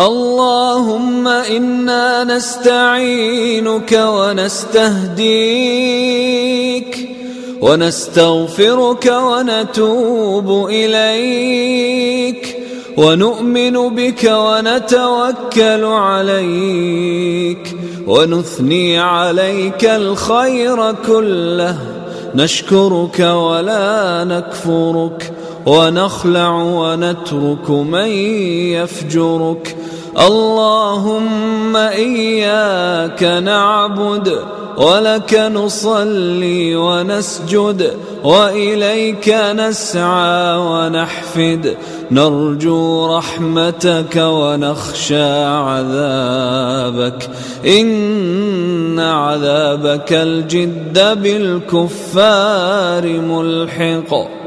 اللهم إنا نستعينك ونستهديك ونستغفرك ونتوب إليك ونؤمن بك ونتوكل عليك ونثني عليك الخير كله نشكرك ولا نكفرك ونخلع ونترك من يفجرك. اللهم إياك نعبد ولك نصلي ونسجد وإليك نسعى ونحفد. نرجو رحمتك ونخشى عذابك. إن عذابك الجد بالكفار ملحق.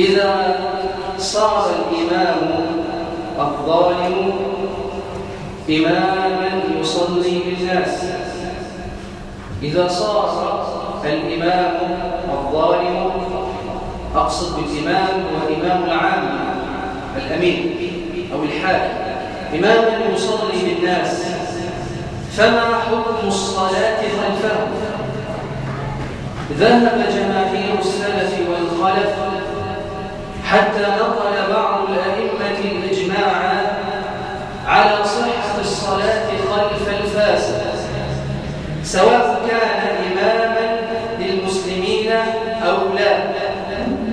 إذا صار الإمام الظالم إماما يصلي بالناس. إذا صار الإمام الظالم أقصد بالإمام وإمام العام الأمين أو الحاكم إماما يصلي بالناس فما حكم الصلاة خلفه؟ ذهب جماهير السلف والخلف حتى نقل بعض الأئمة الإجماع على صحة الصلاة خلف الفاسق سواء كان إماما للمسلمين أو لا.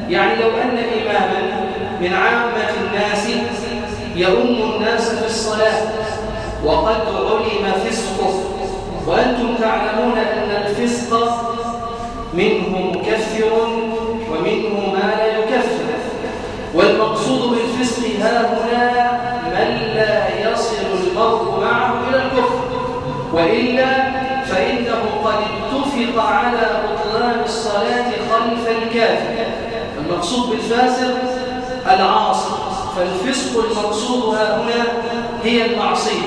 يعني لو أن إماما من عامة الناس يؤم الناس في الصلاة وقد علم فسقه وأنتم تعلمون أن الفسق منه بالفاسق العاصي فالفسق المقصود ها هنا هي المعصية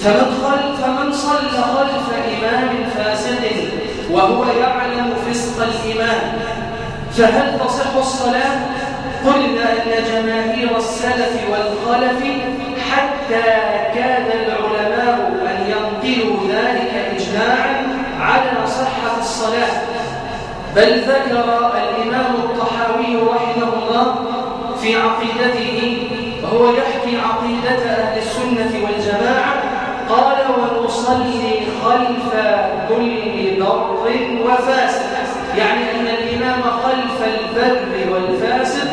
فمن, خلف فمن صلى خلف إمام فاسد وهو يعلم فسق الإمام فهل تصح الصلاة؟ قلنا أن جماهير السلف والخلف حتى كاد العلماء أن ينقلوا ذلك إجماعا على صحة الصلاة بل ذكر الإمام الطحاوي رحمه الله في عقيدته وهو يحكي عقيدة أهل السنة والجماعة قال ونصلي خلف كل بر وفاسق. يعني أن الإمام خلف البر والفاسق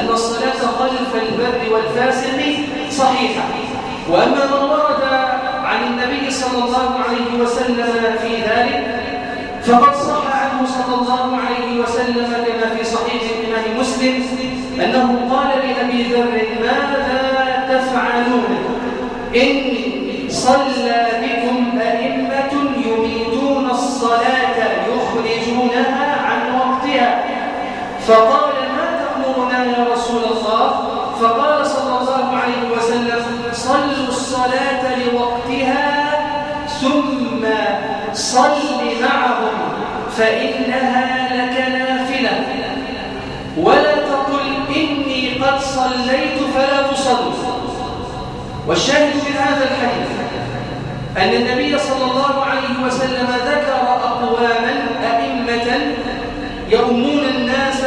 أن الصلاة خلف البر والفاسق صحيحة. وأما ما ورد عن النبي صلى الله عليه وسلم في ذلك فقد صح صلى الله عليه وسلم كما في صحيح الإمام مسلم أنه قال لأبي ذر ماذا تفعلون؟ إني صلى بكم أئمة يميتون الصلاة يخرجونها عن وقتها. فقال ما تأمرنا يا رسول الله؟ فقال صلى الله عليه وسلم صلوا الصلاة لوقتها. فإنها لك نافلة ولا تقل إني قد صليت فلا تصل والشاهد في هذا الحديث أن النبي صلى الله عليه وسلم ذكر أقواما أئمة يؤمون الناس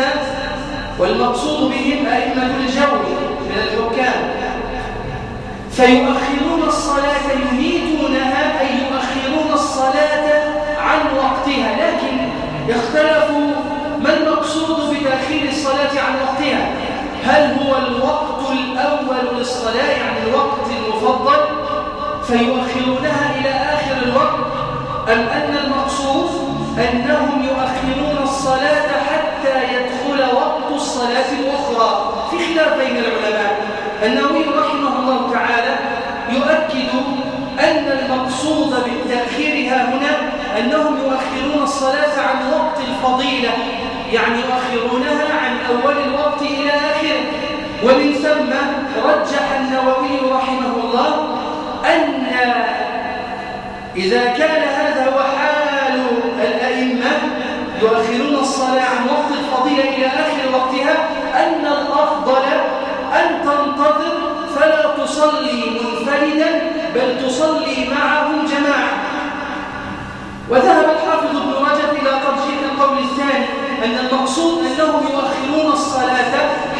والمقصود بهم أئمة الجو من الحكام. فيؤخرون الصلاة يميتونها فيؤخرونها إلى آخر الوقت أم أن المقصود أنهم يؤخرون الصلاة حتى يدخل وقت الصلاة الأخرى؟ في خلاف بين العلماء. النووي رحمه الله تعالى يؤكد أن المقصود بالتأخير ها هنا أنهم يؤخرون الصلاة عن وقت الفضيلة يعني يؤخرونها عن أول الوقت إلى آخره. ومن ثم رجح النووي رحمه الله أن إذا كان هذا هو حال الأئمة يؤخرون الصلاة عن وقت الفضيلة إلى آخر وقتها أن الأفضل أن تنتظر فلا تصلي منفردا بل تصلي معهم جماعة. وذهب الحافظ ابن رجب إلى ترجيح القول الثاني أن المقصود أنهم يؤخرون الصلاة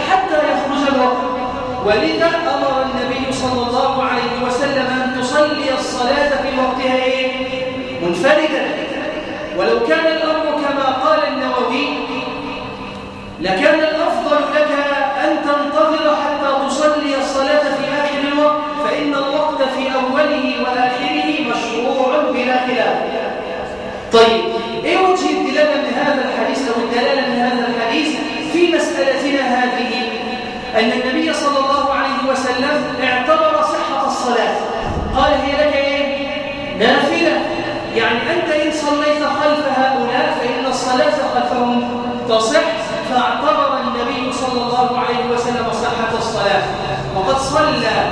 حتى يخرج الوقت. ولذا أمر النبي صلى الله عليه وسلم أن تصلي الصلاة في وقتها إيه؟ منفردا ولو كان الأمر كما قال النووي لكان الأفضل لك أن تنتظر حتى تصلي الصلاة في آخر الوقت فإن الوقت في أوله وآخره مشروع بلا خلاف طيب إيه وجه الدلاله من هذا الحديث أو الدلالة من هذا أن النبي صلى الله عليه وسلم اعتبر صحة الصلاة. قال هي لك إيه؟ نافلة. يعني أنت إن صليت خلف هؤلاء فإن الصلاة خلفهم تصح فاعتبر النبي صلى الله عليه وسلم صحة الصلاة. وقد صلى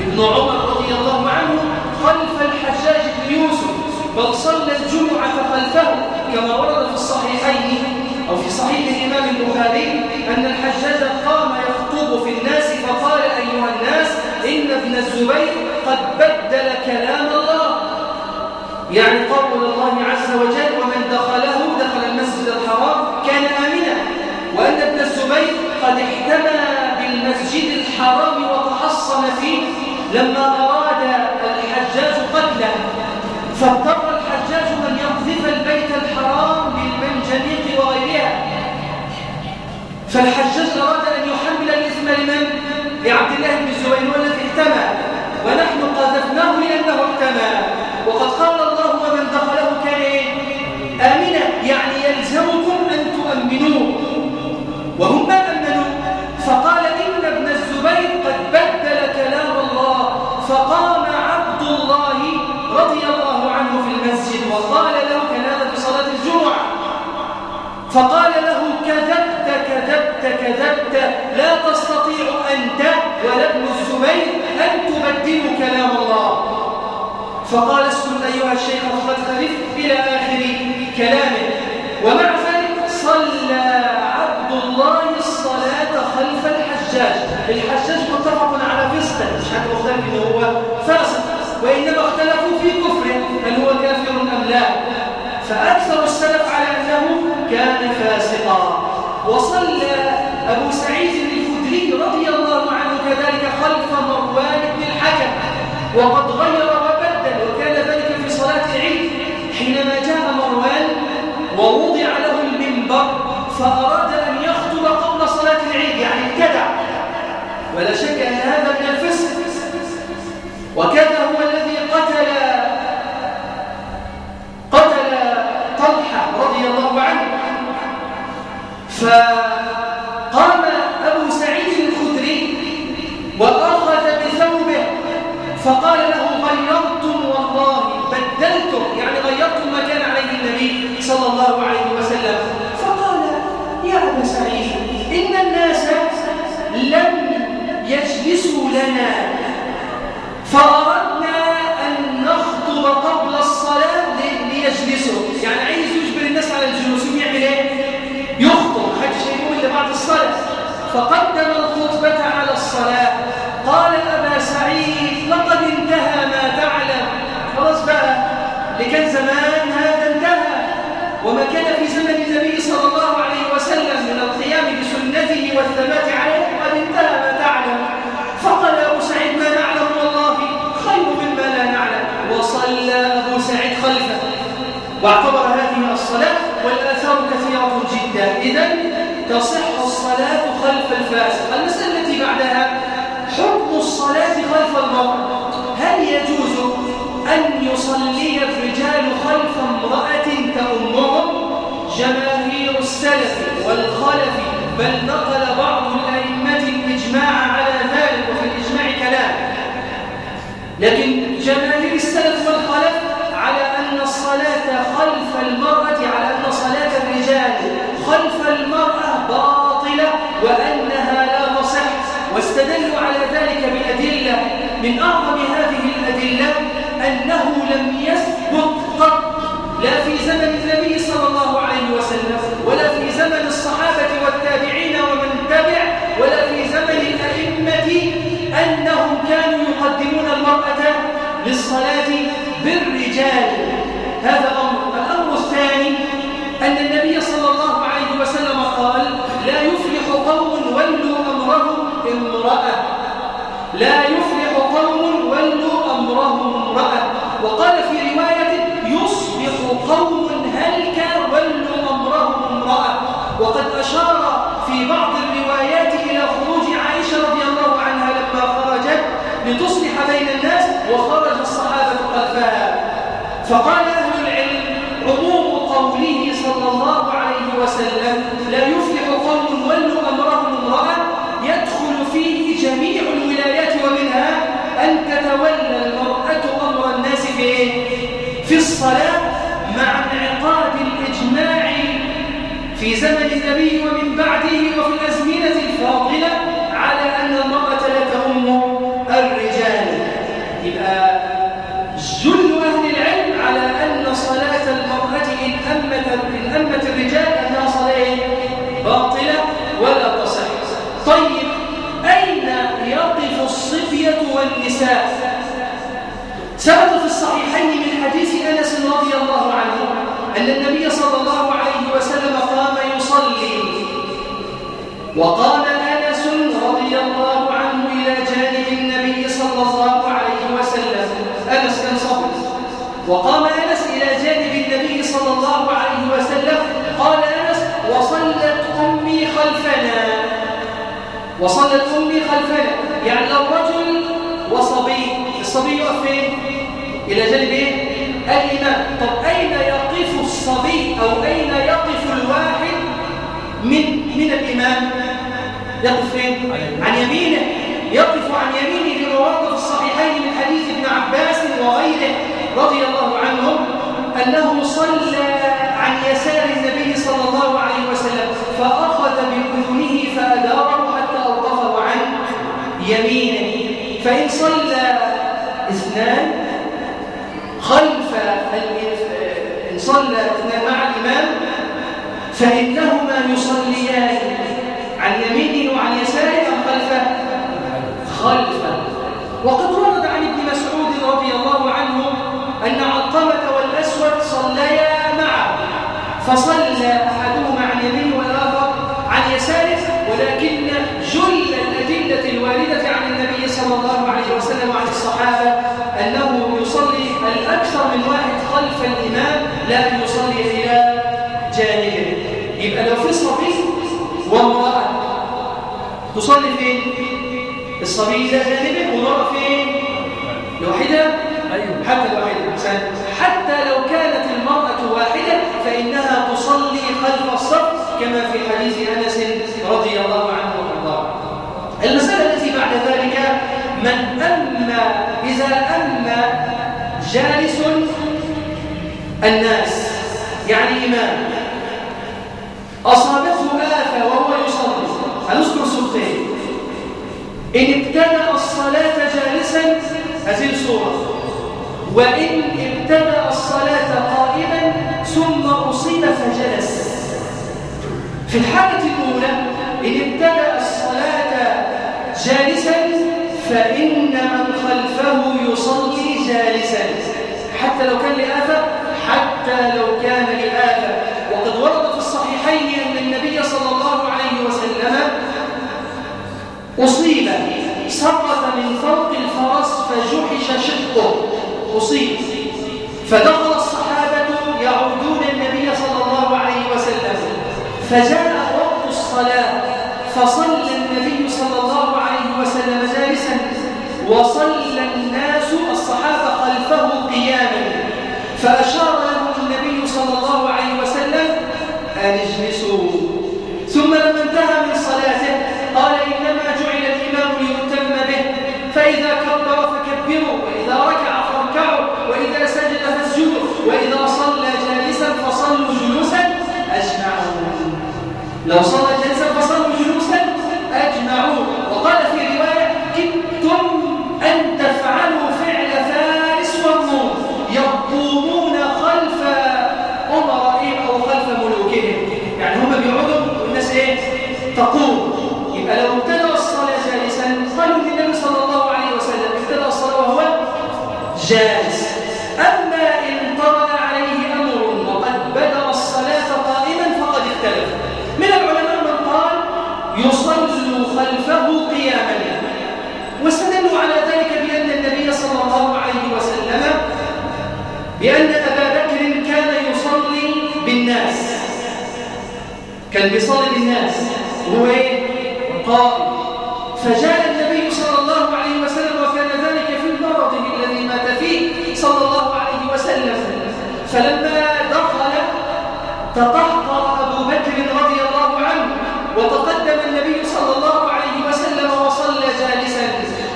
ابن عمر رضي الله عنه خلف الحجاج بن يوسف بل صلى الجمعة خلفه كما ورد في الصحيحين. صحيح الإمام البخاري أن الحجاج قام يخطب في الناس فقال أيها الناس إن ابن الزبير قد بدل كلام الله. يعني قول الله عز وجل ومن دخله دخل المسجد الحرام كان آمنا وأن ابن الزبير قد احتمى بالمسجد الحرام وتحصن فيه لما أراد الحجاج قتله. فاضطر الحجاج أن يقذف البيت الحرام بالمنجنيق وغيرها فالحجاج أراد أن يحمل الإثم لمن؟ لعبد الله بن الزبير والذي احتمى ونحن قذفناه لأنه احتمى. وقد قال الله ومن دخله كان آمنا يعني يلزمكم أن تؤمنوه. وهم ما أمنوا؟ فقال إن ابن الزبير قد بدل كلام الله فقام عبد الله رضي الله عنه في المسجد وقال له كان في صلاة الجمعة. فقال كذبت لا تستطيع أنت ولا ابن الزبير أن تبدلوا كلام الله. فقال اسكت أيها الشيخ فقد خلفت إلى آخر كلامه. ومع ذلك صلى عبد الله الصلاة خلف الحجاج. الحجاج متفق على فسقه مش حد مختلف إنه هو فاسق. وإنما اختلفوا في كفره هل هو كافر أم لا. فأكثر السلف على أنه كان فاسقا. وصلى أبو سعيد الخدري رضي الله عنه كذلك خلف مروان بن الحكم وقد غير وبدل وكان ذلك في صلاة العيد. حينما جاء مروان ووضع له المنبر فأراد أن يخطب قبل صلاة العيد يعني ابتدع. ولا شك أن هذا من الفسق. وكذا هو الذي قتل قتل طلحة رضي الله عنه. فقام أبو سعيد الخدري وأخذ بثوبه فقال له غيرتم والله بدلتم يعني غيرتم ما كان عليه النبي صلى الله عليه وسلم. فقال يا أبا سعيد إن الناس لم يجلسوا لنا فأردنا أن نخطب قبل الصلاة ليجلسوا. يعني عايز يجبر الناس على الجلوس يعمل إيه؟ يخطب حاجة شيء اللي بعد الصلاة. فقدم الخطبة على الصلاة قال أبا سعيد لقد انتهى ما تعلم خلاص بقى لكان زمان هذا انتهى وما كان في زمن النبي صلى الله عليه وسلم من القيام بسنته والثبات عليه قد انتهى ما تعلم فقال أبو سعيد ما نعلم والله خير مما لا نعلم وصلى أبو سعيد خلفه واعتبر هذه الصلاة والآثار كثيرة جدا. إذا تصح الصلاة خلف الفاسق المسألة التي بعدها حكم الصلاة خلف المرأة. هل يجوز أن يصلي الرجال خلف امرأة تأمهم؟ جماهير السلف والخلف بل نقل بعض من أعظم هذه الأدلة أنه لم يثبت قط لا في زمن النبي صلى الله عليه وسلم ولا في زمن الصحابة والتابعين ومن تبع ولا في زمن الأئمة أنهم كانوا يقدمون المرأة للصلاة بالرجال. هذا أمر. الأمر الثاني أن النبي صلى الله عليه وسلم قال لا يفلح قوم ولوا أمرهم امرأة لا يفلح أمرهم امرأة وقال في رواية يصبح قوم هلك ولوا أمرهم امرأة وقد أشار في بعض الروايات إلى خروج عائشة رضي الله عنها لما خرجت لتصلح بين الناس وخرج الصحابة خلفها. فقال أهل العلم عموم قوله صلى الله عليه وسلم لا يفلح قوم ولوا أمرهم امرأة يدخل فيه جميع الولايات ومنها أن تتولى المرأة أمر الناس في في الصلاة مع انعقاد الإجماع في زمن النبي ومن بعده وفي الأزمنة الفاضلة على أن المرأة لا تؤم الرجال. يبقى جل أهل العلم على أن صلاة المرأة إن أمت, إن أمت الرجال أنها صلاة باطلة ولا تصح. طيب أين يقف الصبية والنساء ثبت في الصحيحين من حديث أنس رضي الله عنه أن النبي صلى الله عليه وسلم قام يصلي. وقام أنس رضي الله عنه إلى جانب النبي صلى الله عليه وسلم. أنس كان صبر وقام أنس إلى جانب النبي صلى الله عليه وسلم. قال أنس وصلت أمي خلفنا. وصلت أمي خلفنا. يعني لو رجل وصبي الصبي يقف فين؟ إلى جانب إيه؟ الإمام. طب أين يقف الصبي أو أين يقف الواحد من من الإمام؟ يقف فين؟ عن يمينه. يقف عن يمينه في الصحيحين من حديث ابن عباس وغيره رضي الله عنهم أنه صلى عن يسار النبي صلى الله عليه وسلم فأخذ بأذنه فأداره حتى أوقفه عن يمينه. فإن صلى اثنان خلف صلى اثنان مع الإمام فإنهما يصليان عن يمينه وعن يساره أم خلفه؟ خلفه. وقد ورد عن ابن مسعود رضي الله عنه أن علقمة والأسود صليا معه فصلى أحدهما عن يمينه والآخر عن يساره ولكن جل الأدلة الواردة عن النبي صلى الله عليه وسلم وعن الصحابة أنه يصلي الأكثر من واحد خلف الإمام لا يصلي إلى جانبه يبقى لو في صبي وامرأة تصلي فين؟ الصبي إلى جانبه والمرأة فين؟ لوحدة؟ أيوه حتى أحسن حتى لو كانت المرأة واحدة فإنها تصلي خلف الصف كما في حديث أنس رضي الله عنه وأرضاه المسألة التي بعد ذلك من أما إذا أما جالس الناس يعني إمام أصابته آفة وهو يصلي. هنذكر سورتين إن ابتدأ الصلاة جالسا هذه الصورة. وإن ابتدأ الصلاة قائما ثم أصيب فجلس. في الحالة الأولى إن ابتدأ الصلاة جالسا فإن من خلفه يصلي جالسا حتى لو كان لآفة لو كان لآفة وقد ورد في الصحيحين أن النبي صلى الله عليه وسلم أصيب سقط من فوق الفرس فجحش شقه. أصيب. فدخل الصحابة يعودون النبي صلى الله عليه وسلم. فجاء وقت الصلاة. فصلى النبي صلى الله عليه وسلم جالسا. وصلى الناس الصحابة خلفه قياما. فأشار له النبي صلى الله عليه وسلم أن اجلسوا ثم لما انتهى من صلاته قال إنما جعل الإمام ليتم به فإذا كبر فكبروا وإذا ركع فاركعوا وإذا سجد فاسجدوا وإذا صلى جالسا فصلوا جلوسا أجمعون لو صلى جالسا فصلوا جلوسا أجمعون وقال في رواية كدتم أن تفعلوا فعل فارس والروم يقومون خلف أمرائهم أو خلف ملوكهم يعني هم بيقعدوا والناس إيه؟ تقوم يبقى لو ابتدأ الصلاة جالسا قالوا للنبي صلى الله عليه وسلم ابتدأ الصلاة وهو جالس أما إن طرأ عليه كان بيصلي للناس وهو إيه؟ قائم فجاء النبي صلى الله عليه وسلم وكان ذلك في مرضه الذي مات فيه صلى الله عليه وسلم. فلما دخل تطهر أبو بكر رضي الله عنه وتقدم النبي صلى الله عليه وسلم وصلى جالسا.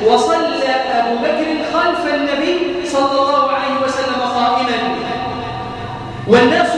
وصلى أبو بكر خلف النبي صلى الله عليه وسلم قائما. والناس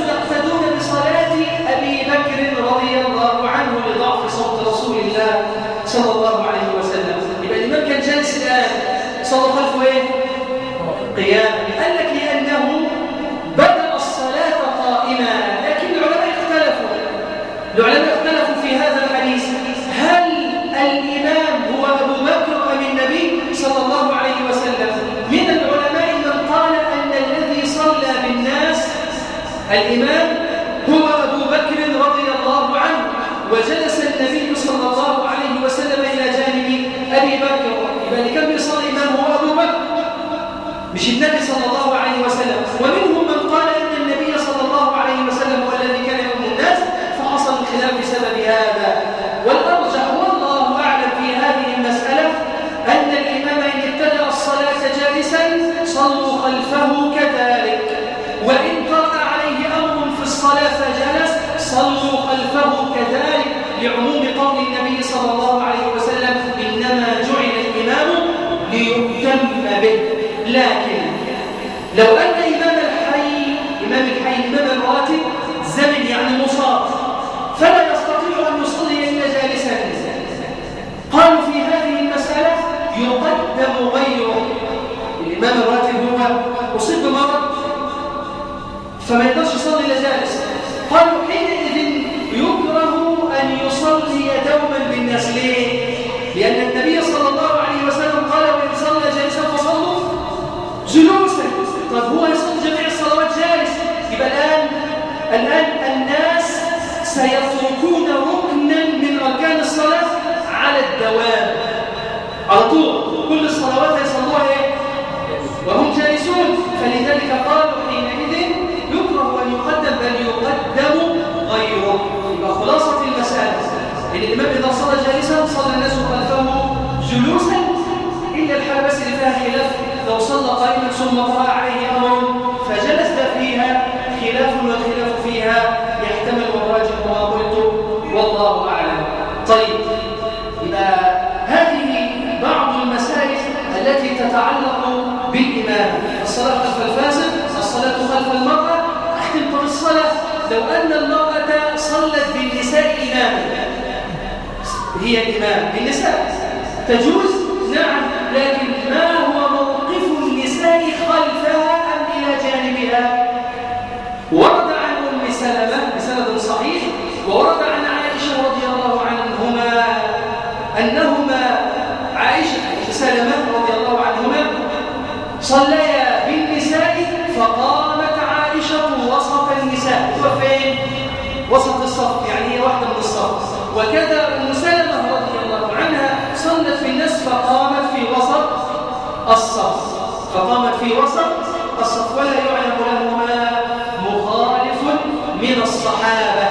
الآن الناس سيتركون ركنا من أركان الصلاة على الدوام. على طول. كل الصلوات يصلوها إيه؟ وهم جالسون. فلذلك قالوا حينئذ يكره أن يقدم بل يقدم غيره يبقى خلاصة المسألة. إن الإمام إذا صلى جالسا صلى الناس خلفه جلوسا. إلا الحالة بس اللي فيها خلاف. لو صلى قائما ثم طرأ عليه أمر فجلس فيها خلاف والخلاف لو أن المرأة صلت بالنساء إماما هي الإمام بالنساء. تجوز؟ نعم لكن ما هو موقف النساء خلفها أم إلى جانبها ورد عن أم سلمة بسند صحيح وورد عن عائشة رضي الله عنهما أنهما عائشة سلمة رضي الله عنهما صليا بالنساء فقامت عائشة وسط النساء هو فين؟ وسط الصف يعني هي واحدة من الصف. وكذا أم سلمة رضي الله عنها صلت بالناس فقامت في وسط الصف. فقامت في وسط الصف ولا يعلم لهما مخالف من الصحابة.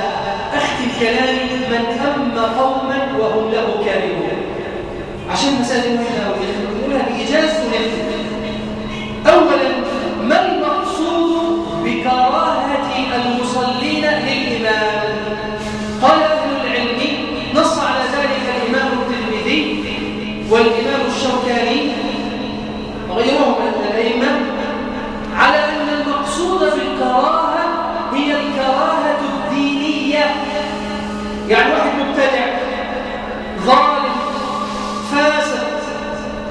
أختم كلامي من أم قوما وهم له كارهون. عشان مسألة مهمة بإيجاز ونختم أولا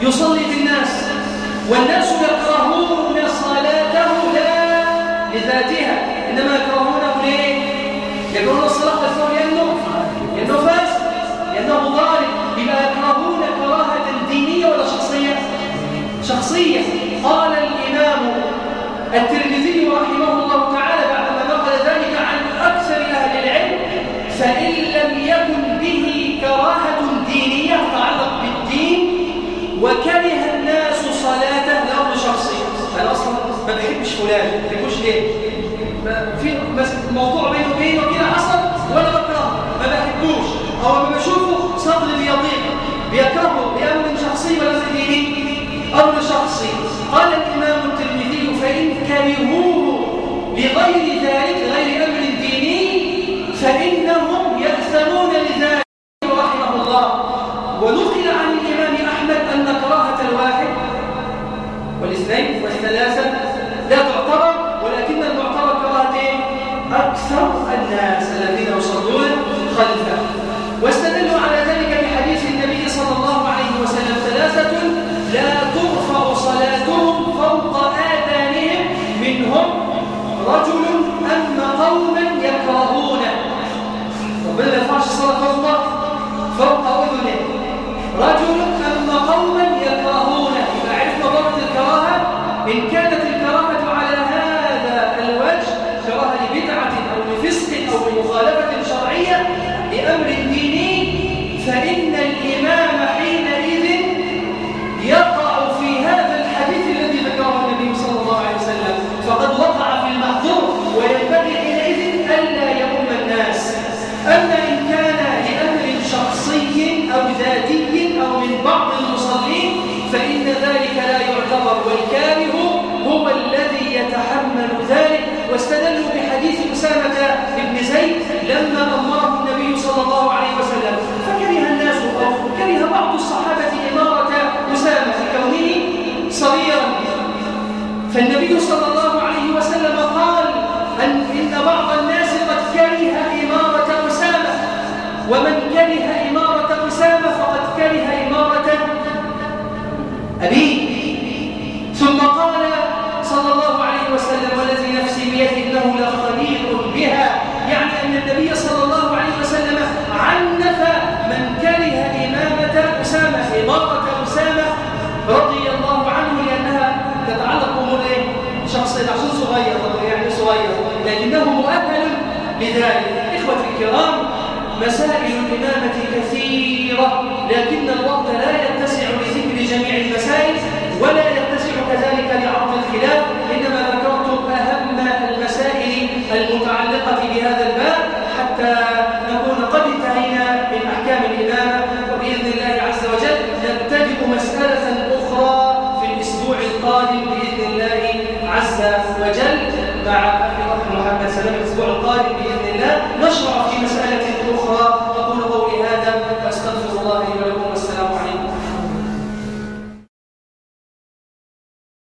يصلي بالناس والناس يكرهون صلاته لا لذاتها إنما يكرهونه ليه؟ يكرهون الصلاة لفهم لأنه لأنه فاسد لأنه ظالم يبقى يكرهون كراهة دينية ولا شخصية؟ شخصية قال الإمام الترمذي رحمه الله تعالى بعدما نقل ذلك عن أكثر أهل العلم فإن لم يكن به كراهة دينية تعلق بالدين وكره الناس صلاته لأمر شخصي أنا أصلا ما بحبش فلان ما بحبش ليه؟ في موضوع رجل أن قوما يكرهونه وبالله فاش صار الله فوق أذنه. رجل أن قوما يكرهونه فعرف ضبط الكراهة إن كانت الكراهة على هذا الوجه كراهة لبدعة أو لفسق أو لمخالفة شرعية لأمر لذلك إخوتي الكرام مسائل الإمامة كثيرة لكن الوقت لا يتسع لذكر جميع المسائل ولا يتسع